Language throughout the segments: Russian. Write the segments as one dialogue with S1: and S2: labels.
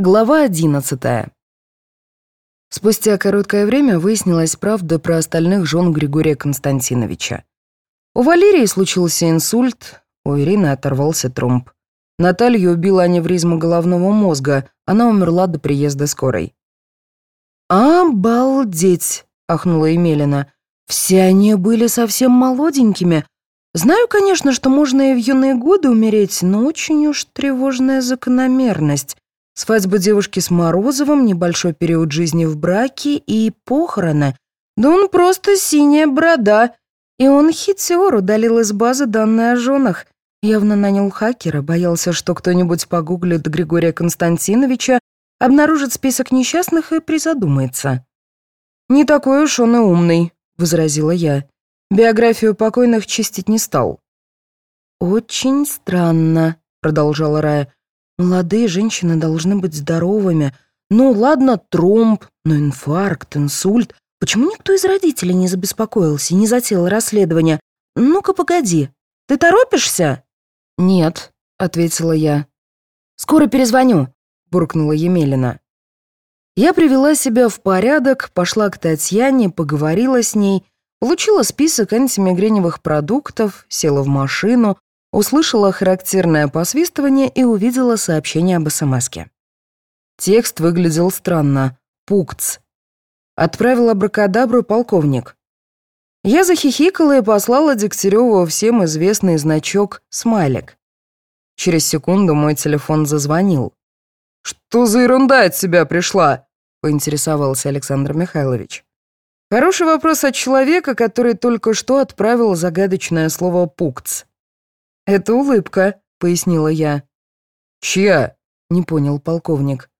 S1: Глава одиннадцатая. Спустя короткое время выяснилась правда про остальных жен Григория Константиновича. У Валерии случился инсульт, у Ирины оторвался тромб. Наталью убила аневризма головного мозга, она умерла до приезда скорой. «Обалдеть!» — ахнула Емелина. «Все они были совсем молоденькими. Знаю, конечно, что можно и в юные годы умереть, но очень уж тревожная закономерность. Свадьба девушки с Морозовым, небольшой период жизни в браке и похороны. Да он просто синяя борода. И он хитер, удалил из базы данные о женах. Явно нанял хакера, боялся, что кто-нибудь погуглит Григория Константиновича, обнаружит список несчастных и призадумается. «Не такой уж он и умный», — возразила я. Биографию покойных чистить не стал. «Очень странно», — продолжала Рая. Молодые женщины должны быть здоровыми. Ну, ладно, тромб, но инфаркт, инсульт. Почему никто из родителей не забеспокоился и не затеял расследование? Ну-ка, погоди. Ты торопишься? Нет, ответила я. Скоро перезвоню, буркнула Емелина. Я привела себя в порядок, пошла к Татьяне, поговорила с ней, получила список антимигреневых продуктов, села в машину, Услышала характерное посвистывание и увидела сообщение об СМСке. Текст выглядел странно. Пукц. Отправил абракадабру полковник. Я захихикала и послала Дегтяреву всем известный значок «Смайлик». Через секунду мой телефон зазвонил. «Что за ерунда от себя пришла?» — поинтересовался Александр Михайлович. Хороший вопрос от человека, который только что отправил загадочное слово «пукц». «Это улыбка», — пояснила я. «Чья?» — не понял полковник.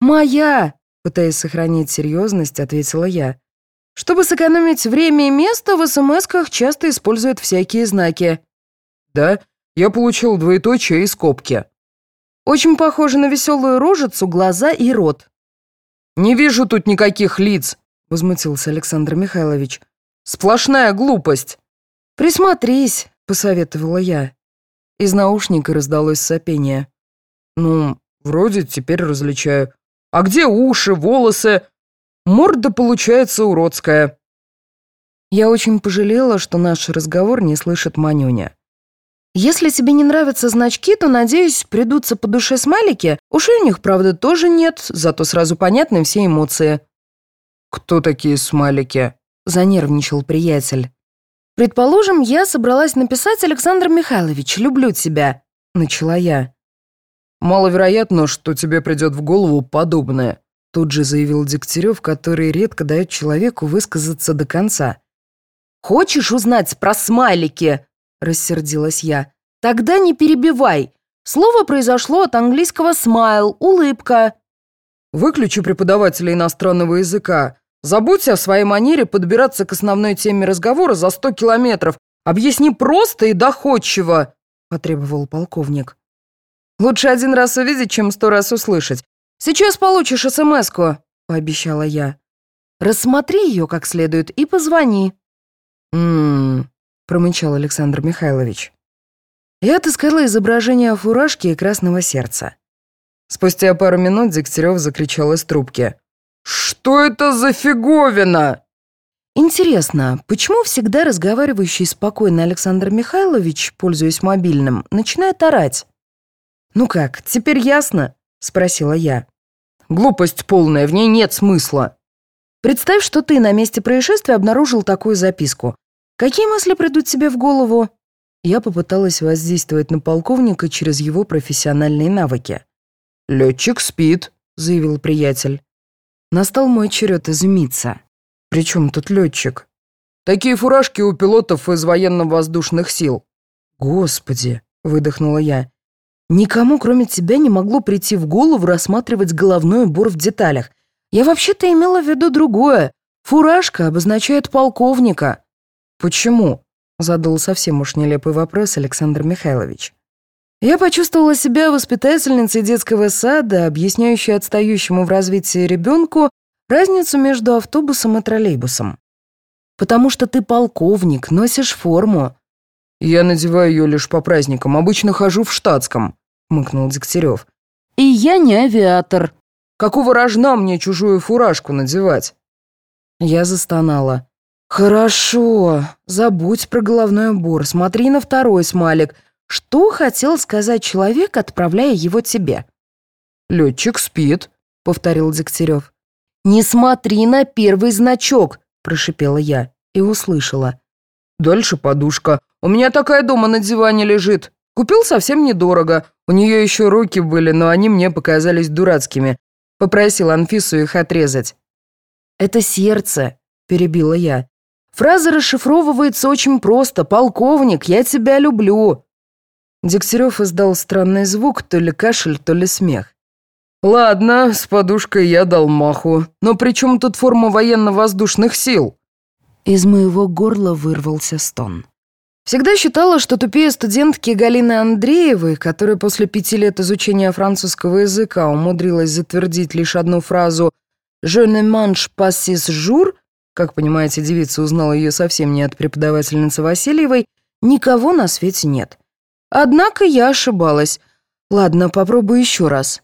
S1: «Моя!» — пытаясь сохранить серьезность, ответила я. «Чтобы сэкономить время и место, в СМСках часто используют всякие знаки». «Да, я получил двоеточие и скобки». «Очень похоже на веселую рожицу, глаза и рот». «Не вижу тут никаких лиц», — возмутился Александр Михайлович. «Сплошная глупость». «Присмотрись», — посоветовала я. Из наушника раздалось сопение. «Ну, вроде теперь различаю. А где уши, волосы? Морда получается уродская». Я очень пожалела, что наш разговор не слышит Манюня. «Если тебе не нравятся значки, то, надеюсь, придутся по душе смайлики. Ушей у них, правда, тоже нет, зато сразу понятны все эмоции». «Кто такие смайлики?» — занервничал приятель. «Предположим, я собралась написать Александр Михайлович, люблю тебя», — начала я. «Маловероятно, что тебе придет в голову подобное», — тут же заявил Дегтярев, который редко дает человеку высказаться до конца. «Хочешь узнать про смайлики?» — рассердилась я. «Тогда не перебивай. Слово произошло от английского «смайл» — улыбка». «Выключи преподавателя иностранного языка», Забудься о своей манере подбираться к основной теме разговора за сто километров. Объясни просто и доходчиво», — потребовал полковник. «Лучше один раз увидеть, чем сто раз услышать. Сейчас получишь СМС-ку», — пообещала я. «Рассмотри ее как следует и позвони». «М-м-м», промычал Александр Михайлович. Я отыскала изображение фуражки и красного сердца. Спустя пару минут Дегтярев закричал из трубки. «Что это за фиговина?» Интересно, почему всегда разговаривающий спокойно Александр Михайлович, пользуясь мобильным, начинает орать? «Ну как, теперь ясно?» — спросила я. «Глупость полная, в ней нет смысла». «Представь, что ты на месте происшествия обнаружил такую записку. Какие мысли придут тебе в голову?» Я попыталась воздействовать на полковника через его профессиональные навыки. «Летчик спит», — заявил приятель. Настал мой черед изумиться. Причем тут летчик? Такие фуражки у пилотов из военно-воздушных сил. Господи, выдохнула я. Никому, кроме тебя, не могло прийти в голову рассматривать головной убор в деталях. Я вообще-то имела в виду другое. Фуражка обозначает полковника. Почему? Задал совсем уж нелепый вопрос Александр Михайлович. Я почувствовала себя воспитательницей детского сада, объясняющей отстающему в развитии ребенку разницу между автобусом и троллейбусом. «Потому что ты полковник, носишь форму». «Я надеваю ее лишь по праздникам, обычно хожу в штатском», — мыкнул Дегтярев. И я не авиатор.
S2: Какого рожна мне чужую фуражку надевать?
S1: Я застонала. «Хорошо, забудь про головной убор, смотри на второй смайлик. Что хотел сказать человек, отправляя его тебе?»
S2: «Летчик спит», — повторил Дегтярев.
S1: «Не смотри на первый значок», — прошипела я и услышала.
S2: «Дальше подушка. У меня такая дома на диване лежит. Купил совсем недорого. У нее еще руки были, но они мне показались дурацкими. Попросил Анфису их отрезать».
S1: «Это сердце», — перебила я. Фраза расшифровывается очень просто. «Полковник, я тебя люблю».
S2: Дегтярев издал странный звук, то ли кашель, то ли смех. «Ладно, с подушкой я дал маху. Но при чем тут форма военно-воздушных сил?»
S1: Из моего горла вырвался стон. Всегда считала, что тупее студентки Галины Андреевой, которая после пяти лет изучения французского языка умудрилась затвердить лишь одну фразу «Je ne mange pas six jours», как понимаете, девица узнала ее совсем не от преподавательницы Васильевой, никого на свете нет. Однако я ошибалась. Ладно, попробую еще раз.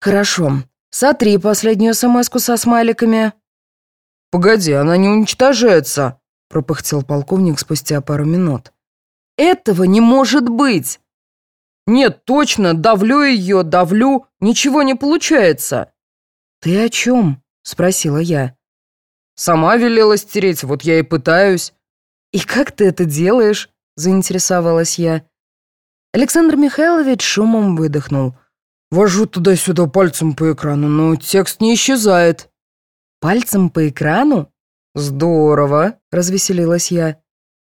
S1: Хорошо. Сотри последнюю смс со смайликами.
S2: «Погоди, она не уничтожается», — пропыхтел полковник спустя пару минут.
S1: «Этого не может быть!»
S2: «Нет, точно, давлю ее, давлю, ничего не получается».
S1: «Ты о чем?» — спросила я.
S2: Сама велела стереть, вот я и пытаюсь».
S1: «И как ты это делаешь?» — заинтересовалась я. Александр Михайлович шумом выдохнул.
S2: «Вожу туда-сюда пальцем по экрану, но текст не исчезает».
S1: «Пальцем по экрану?»
S2: «Здорово», — развеселилась я.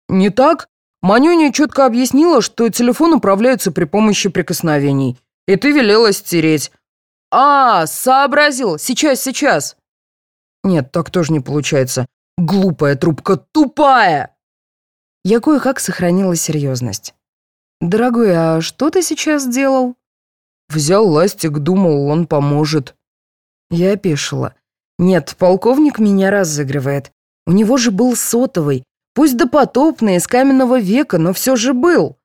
S1: «Не так? Манюня четко объяснила, что телефон управляется при помощи прикосновений. И ты велела стереть». «А, сообразил. Сейчас, сейчас».
S2: Нет, так тоже не получается. Глупая трубка, тупая!»
S1: Я кое-как сохранила серьезность. «Дорогой, а что ты сейчас делал?»
S2: Взял ластик, думал, он поможет.
S1: Я опешила. Нет, полковник меня разыгрывает. У него же был сотовый. Пусть допотопный, из каменного века, но все же был.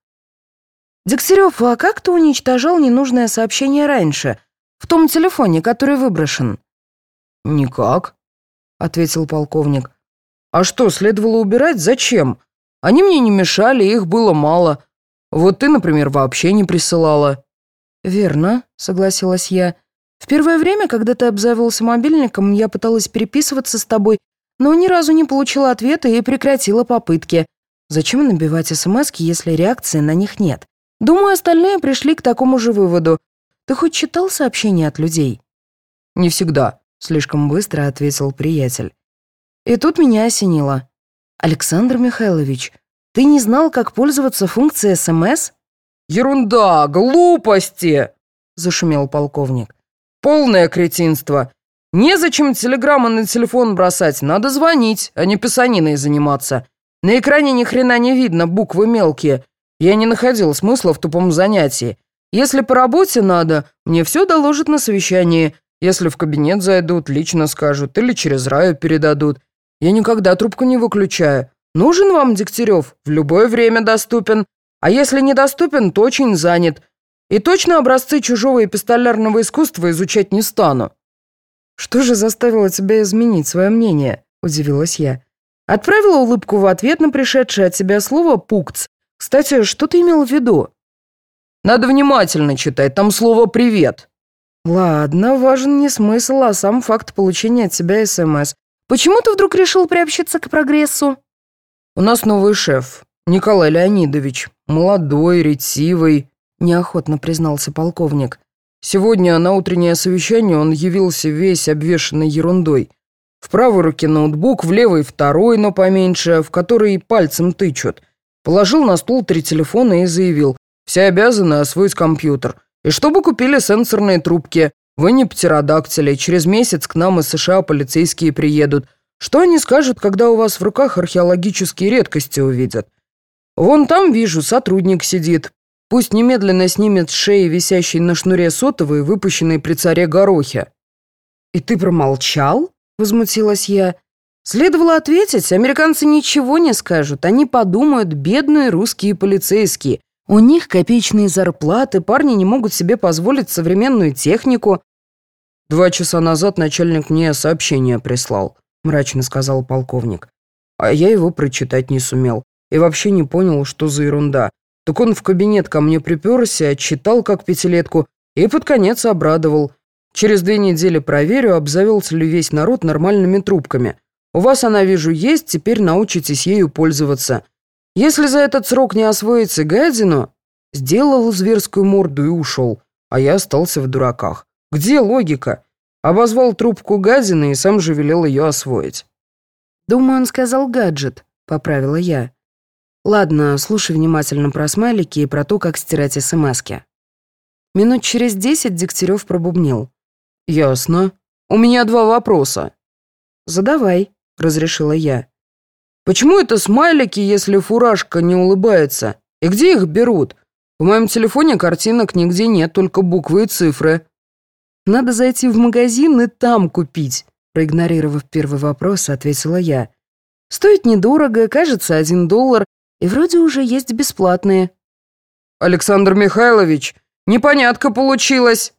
S1: Дегтярев, а как ты уничтожал ненужное сообщение раньше? В том телефоне, который выброшен?
S2: Никак. — ответил полковник. «А что, следовало убирать? Зачем? Они мне не мешали, их было мало. Вот ты, например, вообще не присылала».
S1: «Верно», — согласилась я. «В первое время, когда ты обзавелся мобильником, я пыталась переписываться с тобой, но ни разу не получила ответа и прекратила попытки. Зачем набивать смс если реакции на них нет? Думаю, остальные пришли к такому же выводу. Ты хоть читал сообщения от людей?»
S2: «Не всегда», слишком быстро ответил приятель.
S1: И тут меня осенило. «Александр Михайлович, ты не знал, как пользоваться функцией СМС?»
S2: «Ерунда, глупости!» — зашумел полковник. «Полное кретинство. Незачем телеграммы на телефон бросать, надо звонить, а не писаниной заниматься. На экране ни хрена не видно, буквы мелкие. Я не находил смысла в тупом занятии. Если по работе надо, мне все доложат на совещании. Если в кабинет зайдут, лично скажут или через раю передадут. Я никогда трубку не выключаю. Нужен вам Дегтярев? В любое время доступен. А если недоступен, то очень занят. И точно образцы чужого эпистолярного искусства изучать не стану».
S1: «Что же заставило тебя изменить свое мнение?» – удивилась я. Отправила улыбку в ответ на пришедшее от тебя слово «пукц». Кстати, что ты имел в виду?
S2: «Надо внимательно читать, там слово «привет».
S1: «Ладно, важен не смысл, а сам факт получения от тебя СМС. Почему ты вдруг решил приобщиться к прогрессу?»
S2: «У нас новый шеф, Николай Леонидович. Молодой, ретивый», — неохотно признался полковник. «Сегодня на утреннее совещание он явился весь обвешанный ерундой. В правой руке ноутбук, в левой второй, но поменьше, в который пальцем тычут. Положил на стол три телефона и заявил, все обязаны освоить компьютер. И чтобы купили сенсорные трубки. Вы не птеродактили. Через месяц к нам из США полицейские приедут. Что они скажут, когда у вас в руках археологические редкости увидят? Вон там, вижу, сотрудник сидит. Пусть немедленно снимет с шеи висящий на шнуре сотовый, выпущенный при царе Горохе».
S1: «И ты промолчал?» — возмутилась я. Следовало ответить, американцы ничего не скажут. Они подумают, бедные русские полицейские. У них копеечные зарплаты, парни не могут себе позволить современную технику.
S2: «Два часа назад начальник мне сообщение прислал», — мрачно сказал полковник. А я его прочитать не сумел. И вообще не понял, что за ерунда. Так он в кабинет ко мне приперся, отчитал как пятилетку и под конец обрадовал. Через две недели проверю, обзавелся ли весь народ нормальными трубками. У вас она, вижу, есть, теперь научитесь ею пользоваться. Если за этот срок не освоится гадину, сделал зверскую морду и ушел, а я остался в дураках. Где логика? Обозвал трубку гадины и сам же велел ее освоить.
S1: «Думаю, он сказал гаджет», — поправила я. «Ладно, слушай внимательно про смайлики и про то, как стирать смски». Минут через десять Дегтярев пробубнил.
S2: «Ясно. У меня два вопроса».
S1: «Задавай», — разрешила я.
S2: «Почему это смайлики, если фуражка не улыбается? И где их берут? В моем телефоне картинок нигде нет, только буквы и цифры».
S1: «Надо зайти в магазин и там купить», проигнорировав первый вопрос, ответила я. «Стоит недорого, кажется, один доллар, и вроде уже есть бесплатные».
S2: «Александр Михайлович, непонятка получилась!»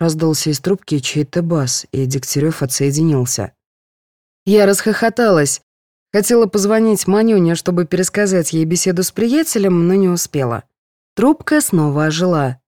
S1: Раздался из трубки чей-то бас, и Дегтярев отсоединился. Я расхохоталась. Хотела позвонить Манюне, чтобы пересказать ей беседу с приятелем, но не успела. Трубка снова ожила.